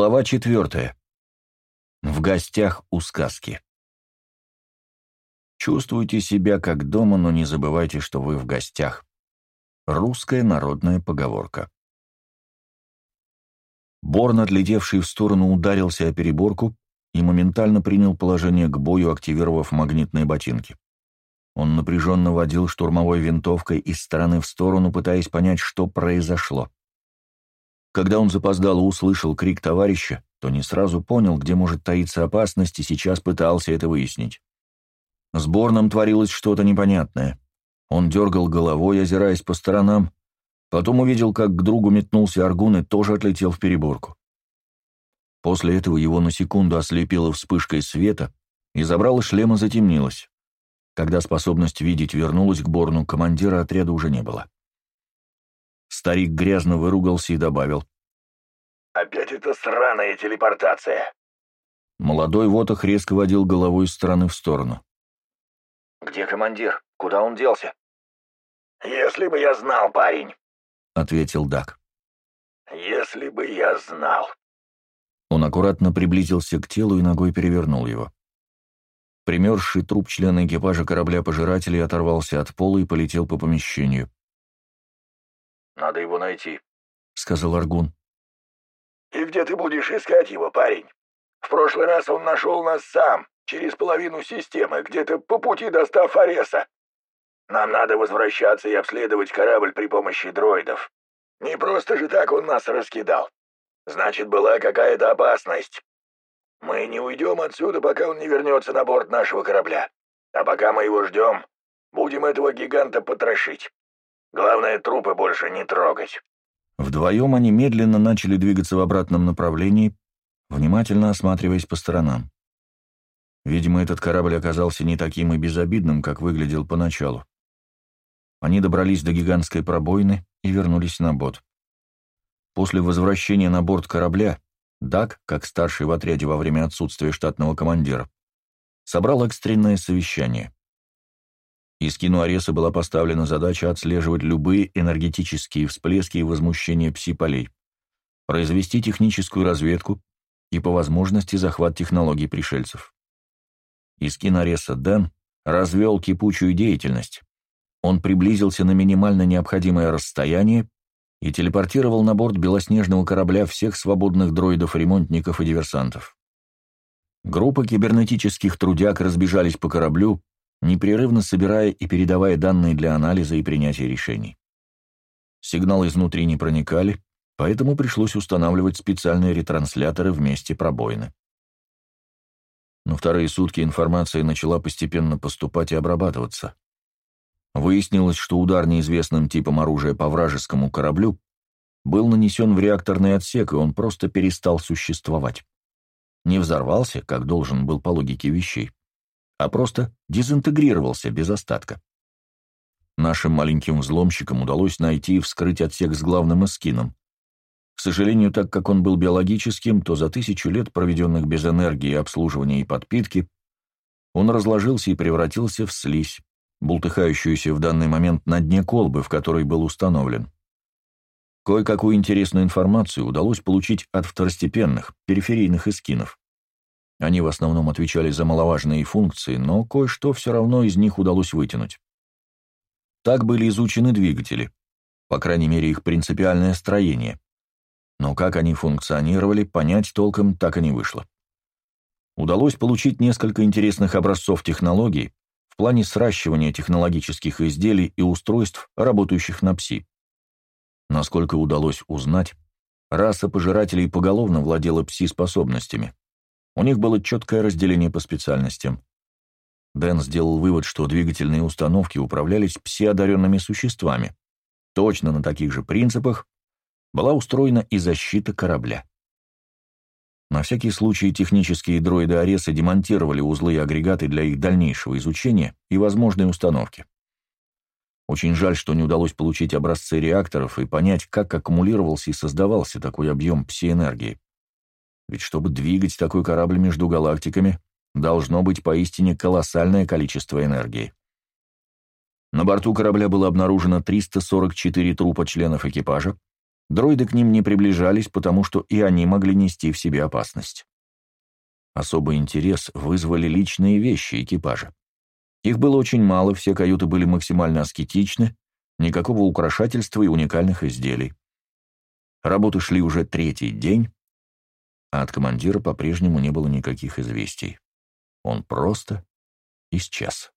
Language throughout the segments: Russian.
Глава четвертая. В гостях у сказки. Чувствуйте себя как дома, но не забывайте, что вы в гостях. Русская народная поговорка. Борн, отлетевший в сторону, ударился о переборку и моментально принял положение к бою, активировав магнитные ботинки. Он напряженно водил штурмовой винтовкой из стороны в сторону, пытаясь понять, что произошло. Когда он запоздало услышал крик товарища, то не сразу понял, где может таиться опасность, и сейчас пытался это выяснить. С Борном творилось что-то непонятное. Он дергал головой, озираясь по сторонам, потом увидел, как к другу метнулся Аргун и тоже отлетел в переборку. После этого его на секунду ослепило вспышкой света, и забрало шлема затемнилось. Когда способность видеть вернулась к Борну, командира отряда уже не было. Старик грязно выругался и добавил. «Опять эта сраная телепортация!» Молодой Вотах резко водил головой из стороны в сторону. «Где командир? Куда он делся?» «Если бы я знал, парень!» — ответил Дак. «Если бы я знал!» Он аккуратно приблизился к телу и ногой перевернул его. Примерзший труп члена экипажа корабля-пожирателей оторвался от пола и полетел по помещению. Надо его найти», — сказал Аргун. «И где ты будешь искать его, парень? В прошлый раз он нашел нас сам, через половину системы, где-то по пути достав Ареса. Нам надо возвращаться и обследовать корабль при помощи дроидов. Не просто же так он нас раскидал. Значит, была какая-то опасность. Мы не уйдем отсюда, пока он не вернется на борт нашего корабля. А пока мы его ждем, будем этого гиганта потрошить. Главное, трупы больше не трогать». Вдвоем они медленно начали двигаться в обратном направлении, внимательно осматриваясь по сторонам. Видимо, этот корабль оказался не таким и безобидным, как выглядел поначалу. Они добрались до гигантской пробоины и вернулись на бот. После возвращения на борт корабля Дак, как старший в отряде во время отсутствия штатного командира, собрал экстренное совещание. Искину Ареса была поставлена задача отслеживать любые энергетические всплески и возмущения пси-полей, произвести техническую разведку и, по возможности, захват технологий пришельцев. Искин Ареса Дэн развел кипучую деятельность. Он приблизился на минимально необходимое расстояние и телепортировал на борт белоснежного корабля всех свободных дроидов-ремонтников и диверсантов. Группы кибернетических трудяг разбежались по кораблю, непрерывно собирая и передавая данные для анализа и принятия решений. Сигналы изнутри не проникали, поэтому пришлось устанавливать специальные ретрансляторы в месте пробоины. На вторые сутки информация начала постепенно поступать и обрабатываться. Выяснилось, что удар неизвестным типом оружия по вражескому кораблю был нанесен в реакторный отсек, и он просто перестал существовать. Не взорвался, как должен был по логике вещей, а просто дезинтегрировался без остатка. Нашим маленьким взломщикам удалось найти и вскрыть отсек с главным эскином. К сожалению, так как он был биологическим, то за тысячу лет, проведенных без энергии, обслуживания и подпитки, он разложился и превратился в слизь, бултыхающуюся в данный момент на дне колбы, в которой был установлен. Кое-какую интересную информацию удалось получить от второстепенных, периферийных эскинов. Они в основном отвечали за маловажные функции, но кое-что все равно из них удалось вытянуть. Так были изучены двигатели, по крайней мере их принципиальное строение. Но как они функционировали, понять толком так и не вышло. Удалось получить несколько интересных образцов технологий в плане сращивания технологических изделий и устройств, работающих на ПСИ. Насколько удалось узнать, раса пожирателей поголовно владела ПСИ-способностями. У них было четкое разделение по специальностям. Дэн сделал вывод, что двигательные установки управлялись псиодаренными существами. Точно на таких же принципах была устроена и защита корабля. На всякий случай технические дроиды Ареса демонтировали узлы и агрегаты для их дальнейшего изучения и возможной установки. Очень жаль, что не удалось получить образцы реакторов и понять, как аккумулировался и создавался такой объем пси-энергии. Ведь чтобы двигать такой корабль между галактиками, должно быть поистине колоссальное количество энергии. На борту корабля было обнаружено 344 трупа членов экипажа, Дроиды к ним не приближались, потому что и они могли нести в себе опасность. Особый интерес вызвали личные вещи экипажа. Их было очень мало, все каюты были максимально аскетичны, никакого украшательства и уникальных изделий. Работы шли уже третий день, а от командира по-прежнему не было никаких известий. Он просто исчез.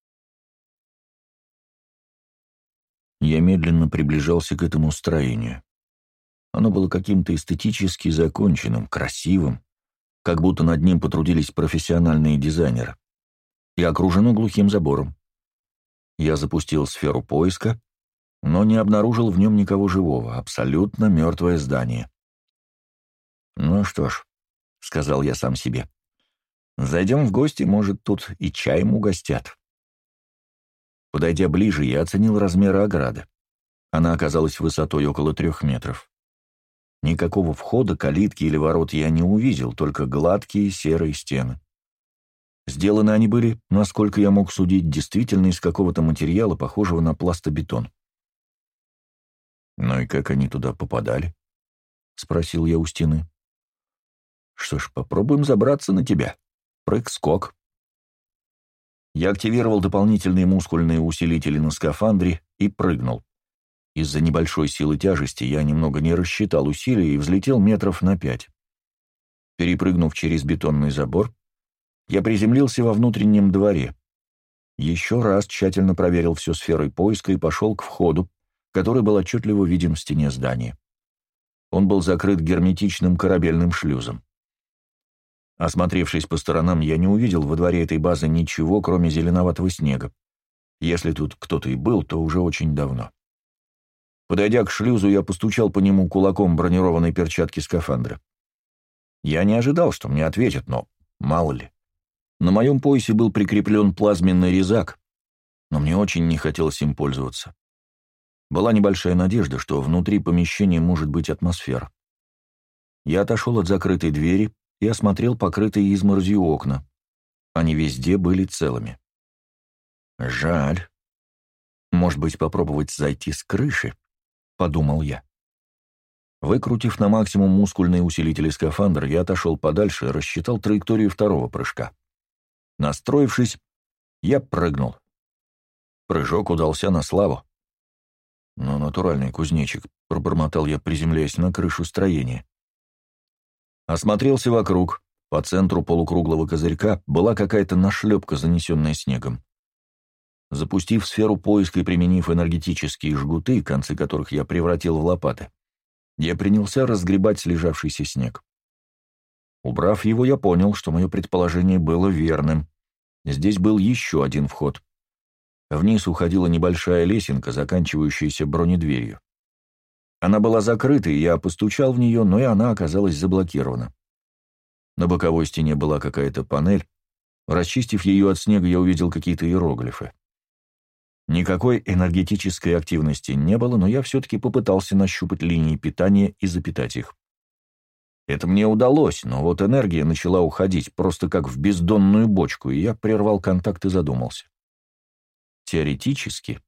Я медленно приближался к этому строению. Оно было каким-то эстетически законченным, красивым, как будто над ним потрудились профессиональные дизайнеры, и окружено глухим забором. Я запустил сферу поиска, но не обнаружил в нем никого живого, абсолютно мертвое здание. «Ну что ж», — сказал я сам себе, — «зайдем в гости, может, тут и чаем угостят». Подойдя ближе, я оценил размеры ограды. Она оказалась высотой около трех метров. Никакого входа, калитки или ворот я не увидел, только гладкие серые стены. Сделаны они были, насколько я мог судить, действительно из какого-то материала, похожего на пластобетон. «Ну и как они туда попадали?» — спросил я у стены. «Что ж, попробуем забраться на тебя. Прыг-скок». Я активировал дополнительные мускульные усилители на скафандре и прыгнул. Из-за небольшой силы тяжести я немного не рассчитал усилия и взлетел метров на пять. Перепрыгнув через бетонный забор, я приземлился во внутреннем дворе. Еще раз тщательно проверил всю сферой поиска и пошел к входу, который был отчетливо виден в стене здания. Он был закрыт герметичным корабельным шлюзом. Осмотревшись по сторонам, я не увидел во дворе этой базы ничего, кроме зеленоватого снега. Если тут кто-то и был, то уже очень давно. Подойдя к шлюзу, я постучал по нему кулаком бронированной перчатки скафандра. Я не ожидал, что мне ответят, но мало ли. На моем поясе был прикреплен плазменный резак, но мне очень не хотелось им пользоваться. Была небольшая надежда, что внутри помещения может быть атмосфера. Я отошел от закрытой двери и осмотрел покрытые изморозью окна. Они везде были целыми. Жаль. Может быть, попробовать зайти с крыши? — подумал я. Выкрутив на максимум мускульные усилители скафандра, я отошел подальше и рассчитал траекторию второго прыжка. Настроившись, я прыгнул. Прыжок удался на славу. «Ну, натуральный кузнечик», — пробормотал я, приземляясь на крышу строения. Осмотрелся вокруг. По центру полукруглого козырька была какая-то нашлепка, занесенная снегом. Запустив сферу поиска и применив энергетические жгуты, концы которых я превратил в лопаты, я принялся разгребать слежавшийся снег. Убрав его, я понял, что мое предположение было верным. Здесь был еще один вход. Вниз уходила небольшая лесенка, заканчивающаяся бронедверью. Она была закрыта, и я постучал в нее, но и она оказалась заблокирована. На боковой стене была какая-то панель. Расчистив ее от снега, я увидел какие-то иероглифы. Никакой энергетической активности не было, но я все-таки попытался нащупать линии питания и запитать их. Это мне удалось, но вот энергия начала уходить, просто как в бездонную бочку, и я прервал контакт и задумался. Теоретически,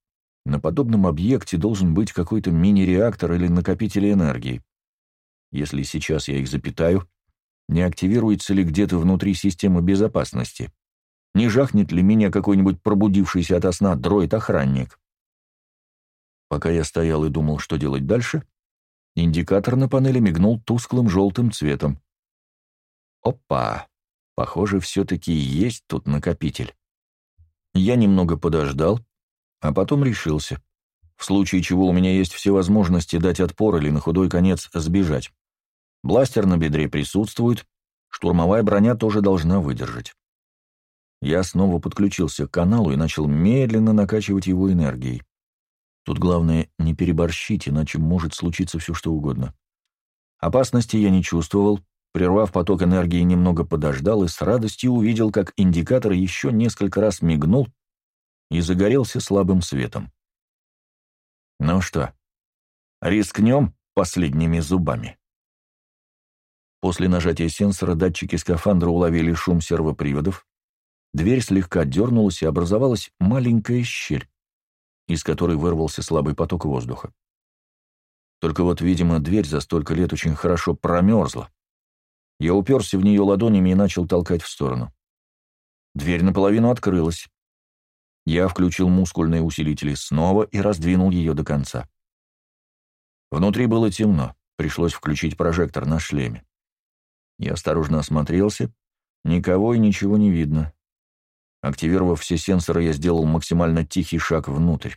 на подобном объекте должен быть какой-то мини-реактор или накопитель энергии. Если сейчас я их запитаю, не активируется ли где-то внутри системы безопасности? Не жахнет ли меня какой-нибудь пробудившийся ото сна дроид-охранник? Пока я стоял и думал, что делать дальше, индикатор на панели мигнул тусклым желтым цветом. Опа! Похоже, все-таки есть тут накопитель. Я немного подождал, а потом решился. В случае чего у меня есть все возможности дать отпор или на худой конец сбежать. Бластер на бедре присутствует, штурмовая броня тоже должна выдержать. Я снова подключился к каналу и начал медленно накачивать его энергией. Тут главное не переборщить, иначе может случиться все что угодно. Опасности я не чувствовал, прервав поток энергии, немного подождал и с радостью увидел, как индикатор еще несколько раз мигнул и загорелся слабым светом. Ну что, рискнем последними зубами? После нажатия сенсора датчики скафандра уловили шум сервоприводов, Дверь слегка дернулась, и образовалась маленькая щель, из которой вырвался слабый поток воздуха. Только вот, видимо, дверь за столько лет очень хорошо промерзла. Я уперся в нее ладонями и начал толкать в сторону. Дверь наполовину открылась. Я включил мускульные усилители снова и раздвинул ее до конца. Внутри было темно, пришлось включить прожектор на шлеме. Я осторожно осмотрелся, никого и ничего не видно. Активировав все сенсоры, я сделал максимально тихий шаг внутрь.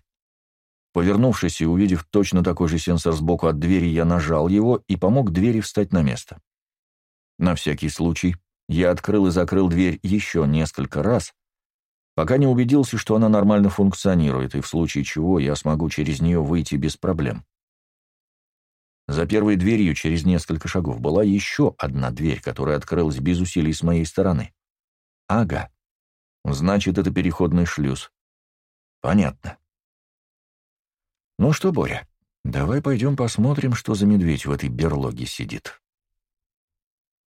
Повернувшись и увидев точно такой же сенсор сбоку от двери, я нажал его и помог двери встать на место. На всякий случай я открыл и закрыл дверь еще несколько раз, пока не убедился, что она нормально функционирует, и в случае чего я смогу через нее выйти без проблем. За первой дверью через несколько шагов была еще одна дверь, которая открылась без усилий с моей стороны. Ага. Значит, это переходный шлюз. Понятно. Ну что, Боря, давай пойдем посмотрим, что за медведь в этой берлоге сидит.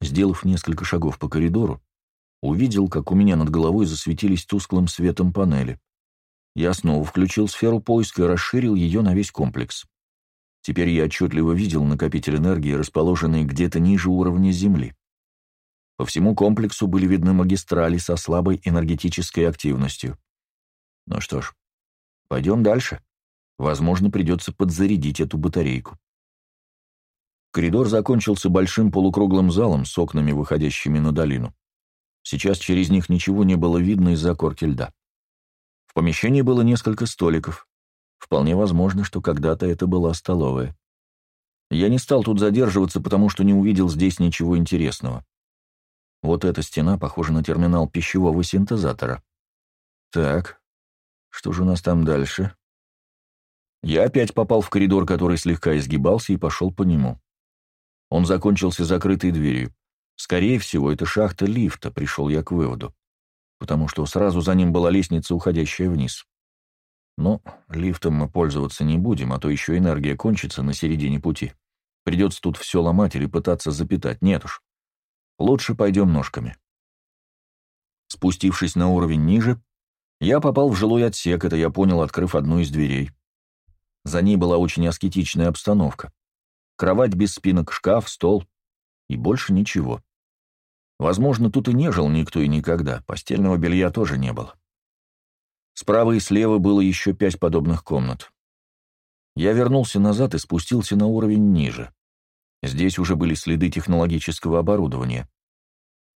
Сделав несколько шагов по коридору, увидел, как у меня над головой засветились тусклым светом панели. Я снова включил сферу поиска и расширил ее на весь комплекс. Теперь я отчетливо видел накопитель энергии, расположенный где-то ниже уровня Земли. По всему комплексу были видны магистрали со слабой энергетической активностью. Ну что ж, пойдем дальше. Возможно, придется подзарядить эту батарейку. Коридор закончился большим полукруглым залом с окнами, выходящими на долину. Сейчас через них ничего не было видно из-за корки льда. В помещении было несколько столиков. Вполне возможно, что когда-то это была столовая. Я не стал тут задерживаться, потому что не увидел здесь ничего интересного. Вот эта стена похожа на терминал пищевого синтезатора. Так, что же у нас там дальше? Я опять попал в коридор, который слегка изгибался, и пошел по нему. Он закончился закрытой дверью. Скорее всего, это шахта лифта, пришел я к выводу, потому что сразу за ним была лестница, уходящая вниз. Но лифтом мы пользоваться не будем, а то еще энергия кончится на середине пути. Придется тут все ломать или пытаться запитать. Нет уж. Лучше пойдем ножками. Спустившись на уровень ниже, я попал в жилой отсек, это я понял, открыв одну из дверей. За ней была очень аскетичная обстановка. Кровать без спинок, шкаф, стол и больше ничего. Возможно, тут и не жил никто и никогда, постельного белья тоже не было. Справа и слева было еще пять подобных комнат. Я вернулся назад и спустился на уровень ниже. Здесь уже были следы технологического оборудования.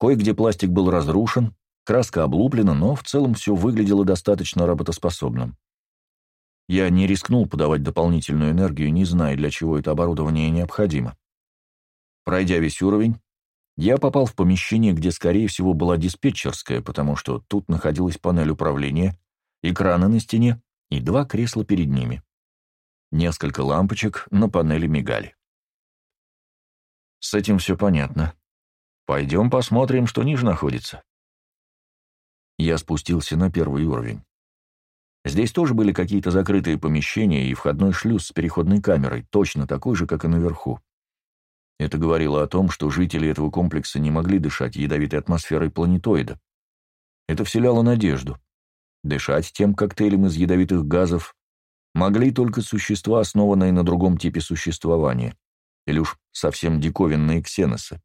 Кое-где пластик был разрушен, краска облуплена, но в целом все выглядело достаточно работоспособным. Я не рискнул подавать дополнительную энергию, не зная, для чего это оборудование необходимо. Пройдя весь уровень, я попал в помещение, где, скорее всего, была диспетчерская, потому что тут находилась панель управления, экраны на стене и два кресла перед ними. Несколько лампочек на панели мигали. С этим все понятно. Пойдем посмотрим, что ниже находится. Я спустился на первый уровень. Здесь тоже были какие-то закрытые помещения и входной шлюз с переходной камерой, точно такой же, как и наверху. Это говорило о том, что жители этого комплекса не могли дышать ядовитой атмосферой планетоида. Это вселяло надежду. Дышать тем коктейлем из ядовитых газов могли только существа, основанные на другом типе существования, или уж совсем диковинные ксеносы.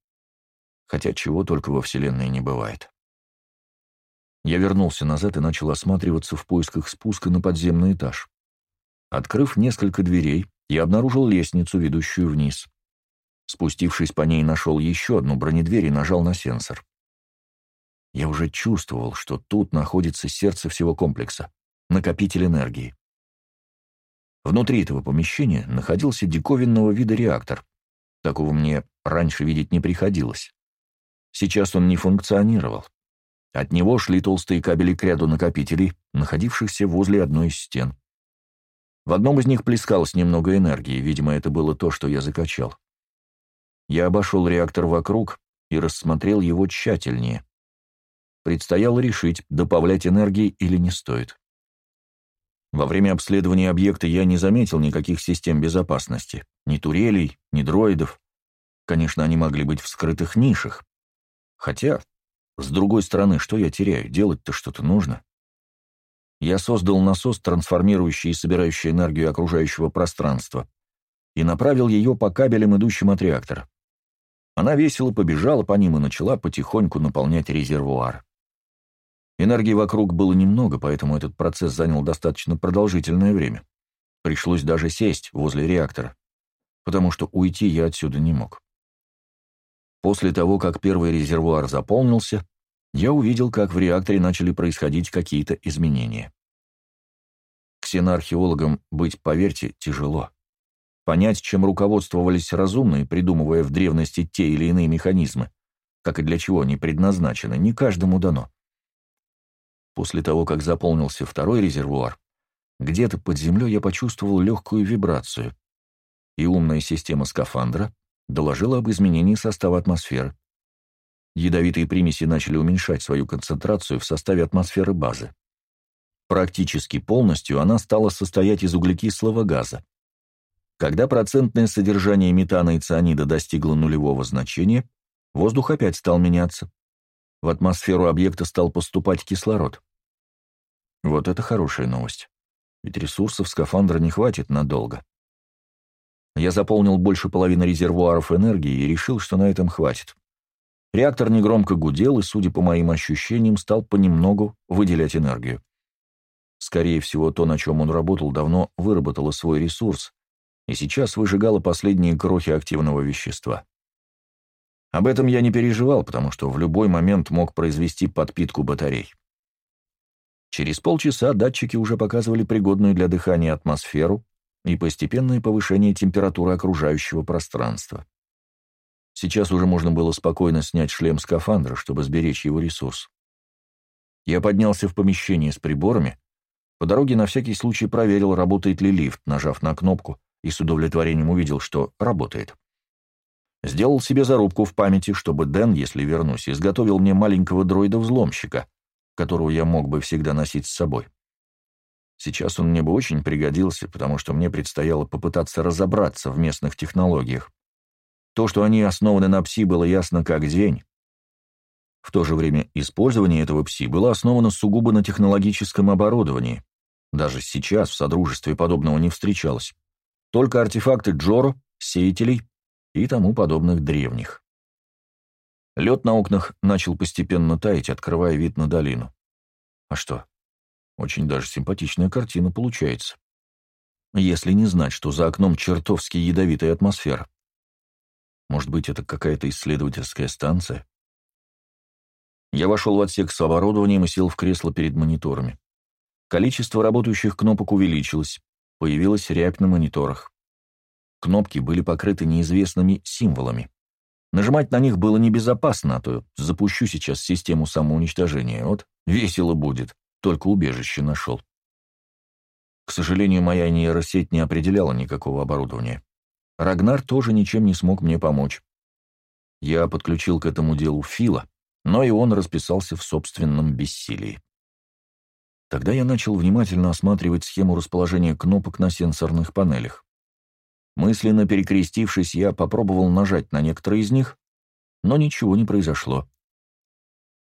Хотя чего только во Вселенной не бывает. Я вернулся назад и начал осматриваться в поисках спуска на подземный этаж. Открыв несколько дверей, я обнаружил лестницу, ведущую вниз. Спустившись по ней, нашел еще одну бронедверь и нажал на сенсор. Я уже чувствовал, что тут находится сердце всего комплекса — накопитель энергии. Внутри этого помещения находился диковинного вида реактор. Такого мне раньше видеть не приходилось. Сейчас он не функционировал. От него шли толстые кабели к ряду накопителей, находившихся возле одной из стен. В одном из них плескалось немного энергии, видимо, это было то, что я закачал. Я обошел реактор вокруг и рассмотрел его тщательнее. Предстояло решить, добавлять энергии или не стоит. Во время обследования объекта я не заметил никаких систем безопасности, ни турелей, ни дроидов. Конечно, они могли быть в скрытых нишах. Хотя с другой стороны, что я теряю? Делать-то что-то нужно. Я создал насос, трансформирующий и собирающий энергию окружающего пространства, и направил ее по кабелям, идущим от реактора. Она весело побежала по ним и начала потихоньку наполнять резервуар. Энергии вокруг было немного, поэтому этот процесс занял достаточно продолжительное время. Пришлось даже сесть возле реактора, потому что уйти я отсюда не мог. После того, как первый резервуар заполнился, я увидел, как в реакторе начали происходить какие-то изменения. Ксеноархеологам быть, поверьте, тяжело. Понять, чем руководствовались разумные, придумывая в древности те или иные механизмы, как и для чего они предназначены, не каждому дано. После того, как заполнился второй резервуар, где-то под землей я почувствовал легкую вибрацию, и умная система скафандра доложила об изменении состава атмосферы. Ядовитые примеси начали уменьшать свою концентрацию в составе атмосферы базы. Практически полностью она стала состоять из углекислого газа. Когда процентное содержание метана и цианида достигло нулевого значения, воздух опять стал меняться. В атмосферу объекта стал поступать кислород. Вот это хорошая новость. Ведь ресурсов скафандра не хватит надолго. Я заполнил больше половины резервуаров энергии и решил, что на этом хватит. Реактор негромко гудел и, судя по моим ощущениям, стал понемногу выделять энергию. Скорее всего, то, на чем он работал, давно выработало свой ресурс, и сейчас выжигало последние крохи активного вещества. Об этом я не переживал, потому что в любой момент мог произвести подпитку батарей. Через полчаса датчики уже показывали пригодную для дыхания атмосферу и постепенное повышение температуры окружающего пространства. Сейчас уже можно было спокойно снять шлем скафандра, чтобы сберечь его ресурс. Я поднялся в помещение с приборами, по дороге на всякий случай проверил, работает ли лифт, нажав на кнопку, и с удовлетворением увидел, что работает. Сделал себе зарубку в памяти, чтобы Дэн, если вернусь, изготовил мне маленького дроида-взломщика, которого я мог бы всегда носить с собой. Сейчас он мне бы очень пригодился, потому что мне предстояло попытаться разобраться в местных технологиях. То, что они основаны на ПСИ, было ясно как день. В то же время использование этого ПСИ было основано сугубо на технологическом оборудовании. Даже сейчас в Содружестве подобного не встречалось. Только артефакты Джоро, сеятелей и тому подобных древних. Лед на окнах начал постепенно таять, открывая вид на долину. А что? Очень даже симпатичная картина получается. Если не знать, что за окном чертовски ядовитая атмосфера. Может быть, это какая-то исследовательская станция? Я вошел в отсек с оборудованием и сел в кресло перед мониторами. Количество работающих кнопок увеличилось, появилась рябь на мониторах. Кнопки были покрыты неизвестными символами. Нажимать на них было небезопасно, а то запущу сейчас систему самоуничтожения. Вот весело будет, только убежище нашел. К сожалению, моя нейросеть не определяла никакого оборудования. Рагнар тоже ничем не смог мне помочь. Я подключил к этому делу Фила, но и он расписался в собственном бессилии. Тогда я начал внимательно осматривать схему расположения кнопок на сенсорных панелях. Мысленно перекрестившись, я попробовал нажать на некоторые из них, но ничего не произошло.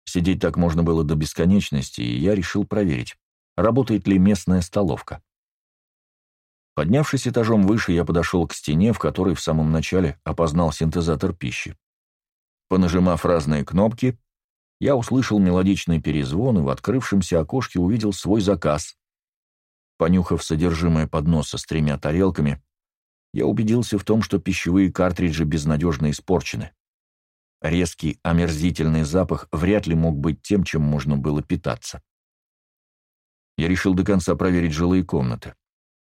Сидеть так можно было до бесконечности, и я решил проверить, работает ли местная столовка. Поднявшись этажом выше, я подошел к стене, в которой в самом начале опознал синтезатор пищи. Понажимав разные кнопки, я услышал мелодичный перезвон и в открывшемся окошке увидел свой заказ. Понюхав содержимое подноса с тремя тарелками, я убедился в том, что пищевые картриджи безнадежно испорчены. Резкий, омерзительный запах вряд ли мог быть тем, чем можно было питаться. Я решил до конца проверить жилые комнаты.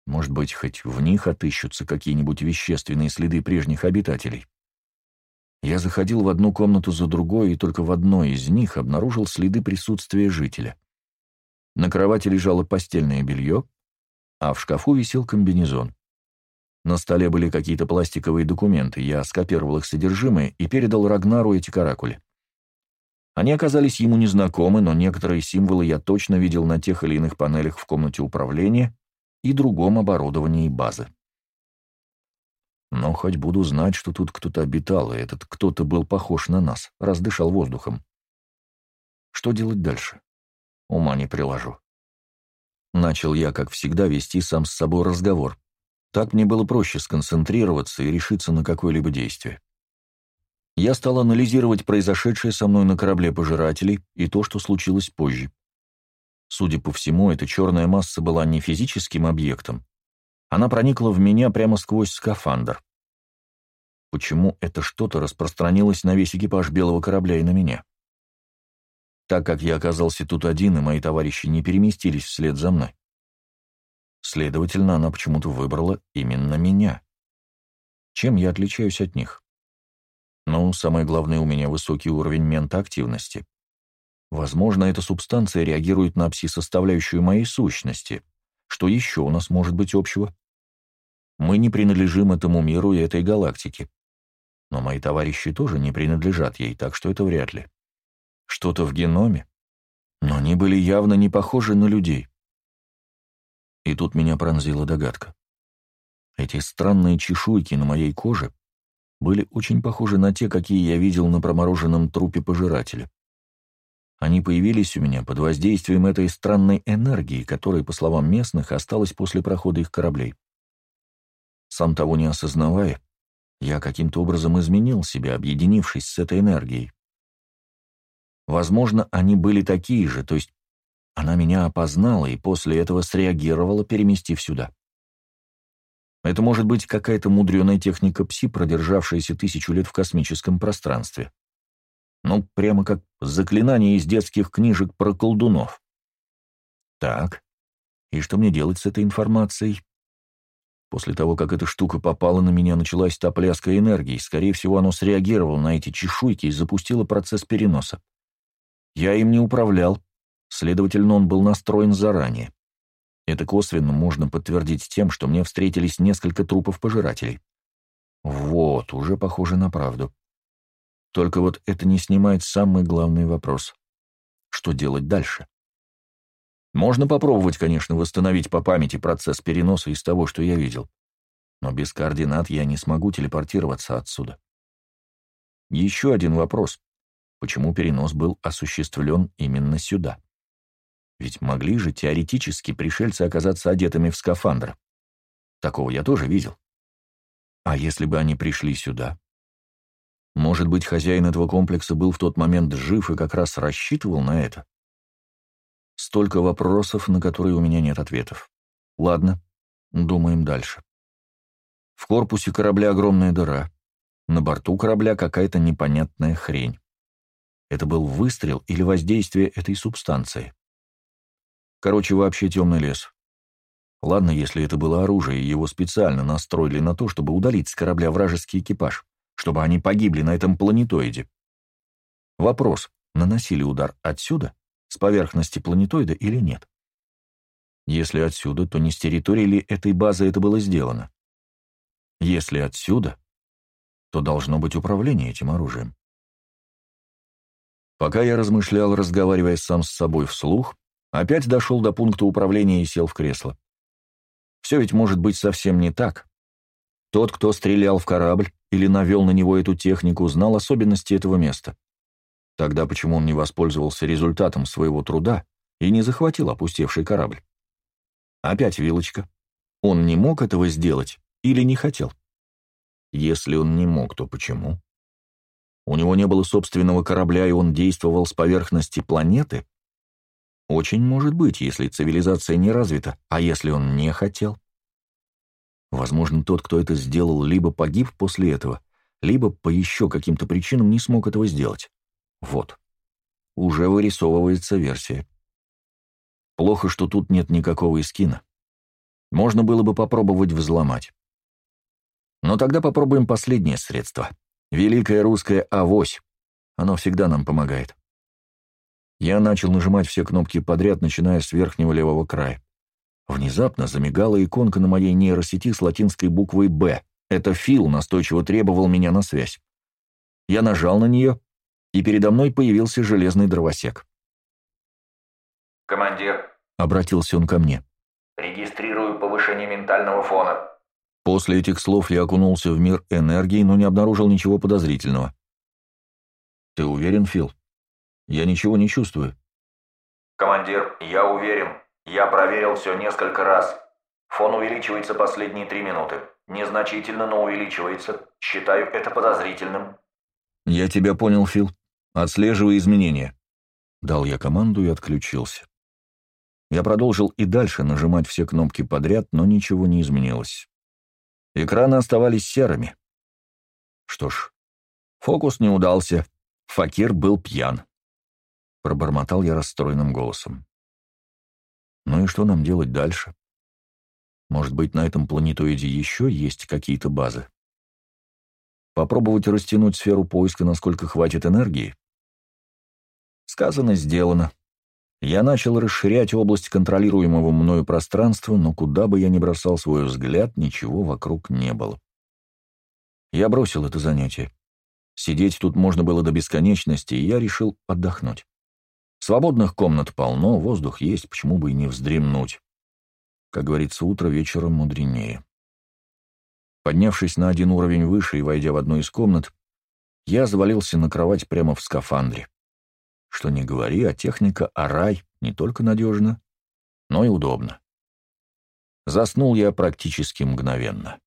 Может быть, хоть в них отыщутся какие-нибудь вещественные следы прежних обитателей. Я заходил в одну комнату за другой, и только в одной из них обнаружил следы присутствия жителя. На кровати лежало постельное белье, а в шкафу висел комбинезон. На столе были какие-то пластиковые документы, я скопировал их содержимое и передал Рагнару эти каракули. Они оказались ему незнакомы, но некоторые символы я точно видел на тех или иных панелях в комнате управления и другом оборудовании базы. Но хоть буду знать, что тут кто-то обитал, и этот кто-то был похож на нас, раз дышал воздухом. Что делать дальше? Ума не приложу. Начал я, как всегда, вести сам с собой разговор. Так мне было проще сконцентрироваться и решиться на какое-либо действие. Я стал анализировать произошедшее со мной на корабле пожирателей и то, что случилось позже. Судя по всему, эта черная масса была не физическим объектом. Она проникла в меня прямо сквозь скафандр. Почему это что-то распространилось на весь экипаж белого корабля и на меня? Так как я оказался тут один, и мои товарищи не переместились вслед за мной. Следовательно, она почему-то выбрала именно меня. Чем я отличаюсь от них? Ну, самое главное, у меня высокий уровень ментоактивности. Возможно, эта субстанция реагирует на пси-составляющую моей сущности. Что еще у нас может быть общего? Мы не принадлежим этому миру и этой галактике. Но мои товарищи тоже не принадлежат ей, так что это вряд ли. Что-то в геноме? Но они были явно не похожи на людей. И тут меня пронзила догадка. Эти странные чешуйки на моей коже были очень похожи на те, какие я видел на промороженном трупе пожирателя. Они появились у меня под воздействием этой странной энергии, которая, по словам местных, осталась после прохода их кораблей. Сам того не осознавая, я каким-то образом изменил себя, объединившись с этой энергией. Возможно, они были такие же, то есть она меня опознала и после этого среагировала, переместив сюда. Это может быть какая-то мудреная техника пси, продержавшаяся тысячу лет в космическом пространстве. Ну, прямо как заклинание из детских книжек про колдунов. Так, и что мне делать с этой информацией? После того, как эта штука попала на меня, началась та пляска энергии. Скорее всего, оно среагировало на эти чешуйки и запустило процесс переноса. Я им не управлял, следовательно, он был настроен заранее. Это косвенно можно подтвердить тем, что мне встретились несколько трупов пожирателей. Вот, уже похоже на правду. Только вот это не снимает самый главный вопрос. Что делать дальше? Можно попробовать, конечно, восстановить по памяти процесс переноса из того, что я видел. Но без координат я не смогу телепортироваться отсюда. Еще один вопрос. Почему перенос был осуществлен именно сюда? Ведь могли же теоретически пришельцы оказаться одетыми в скафандр. Такого я тоже видел. А если бы они пришли сюда? Может быть, хозяин этого комплекса был в тот момент жив и как раз рассчитывал на это? Столько вопросов, на которые у меня нет ответов. Ладно, думаем дальше. В корпусе корабля огромная дыра. На борту корабля какая-то непонятная хрень. Это был выстрел или воздействие этой субстанции? Короче, вообще темный лес. Ладно, если это было оружие, и его специально настроили на то, чтобы удалить с корабля вражеский экипаж, чтобы они погибли на этом планетоиде. Вопрос, наносили удар отсюда с поверхности планетоида или нет. Если отсюда, то не с территории ли этой базы это было сделано? Если отсюда, то должно быть управление этим оружием. Пока я размышлял, разговаривая сам с собой вслух, опять дошел до пункта управления и сел в кресло. Все ведь может быть совсем не так. Тот, кто стрелял в корабль или навел на него эту технику, знал особенности этого места. Тогда почему он не воспользовался результатом своего труда и не захватил опустевший корабль? Опять вилочка. Он не мог этого сделать или не хотел? Если он не мог, то почему? У него не было собственного корабля, и он действовал с поверхности планеты? Очень может быть, если цивилизация не развита, а если он не хотел? Возможно, тот, кто это сделал, либо погиб после этого, либо по еще каким-то причинам не смог этого сделать. Вот. Уже вырисовывается версия. Плохо, что тут нет никакого эскина. Можно было бы попробовать взломать. Но тогда попробуем последнее средство. Великое русское «Авось». Оно всегда нам помогает. Я начал нажимать все кнопки подряд, начиная с верхнего левого края. Внезапно замигала иконка на моей нейросети с латинской буквой «Б». Это Фил настойчиво требовал меня на связь. Я нажал на нее, и передо мной появился железный дровосек. «Командир», — обратился он ко мне, — «регистрирую повышение ментального фона». После этих слов я окунулся в мир энергии, но не обнаружил ничего подозрительного. «Ты уверен, Фил? Я ничего не чувствую». «Командир, я уверен. Я проверил все несколько раз. Фон увеличивается последние три минуты. Незначительно, но увеличивается. Считаю это подозрительным. Я тебя понял, Фил. Отслеживай изменения. Дал я команду и отключился. Я продолжил и дальше нажимать все кнопки подряд, но ничего не изменилось. Экраны оставались серыми. Что ж, фокус не удался. Факир был пьян. Пробормотал я расстроенным голосом. Ну и что нам делать дальше? Может быть, на этом планетоиде еще есть какие-то базы? Попробовать растянуть сферу поиска, насколько хватит энергии? Сказано, сделано. Я начал расширять область контролируемого мною пространства, но куда бы я ни бросал свой взгляд, ничего вокруг не было. Я бросил это занятие. Сидеть тут можно было до бесконечности, и я решил отдохнуть. Свободных комнат полно, воздух есть, почему бы и не вздремнуть. Как говорится, утро вечером мудренее. Поднявшись на один уровень выше и войдя в одну из комнат, я завалился на кровать прямо в скафандре. Что не говори, а техника Арай не только надежна, но и удобна. Заснул я практически мгновенно.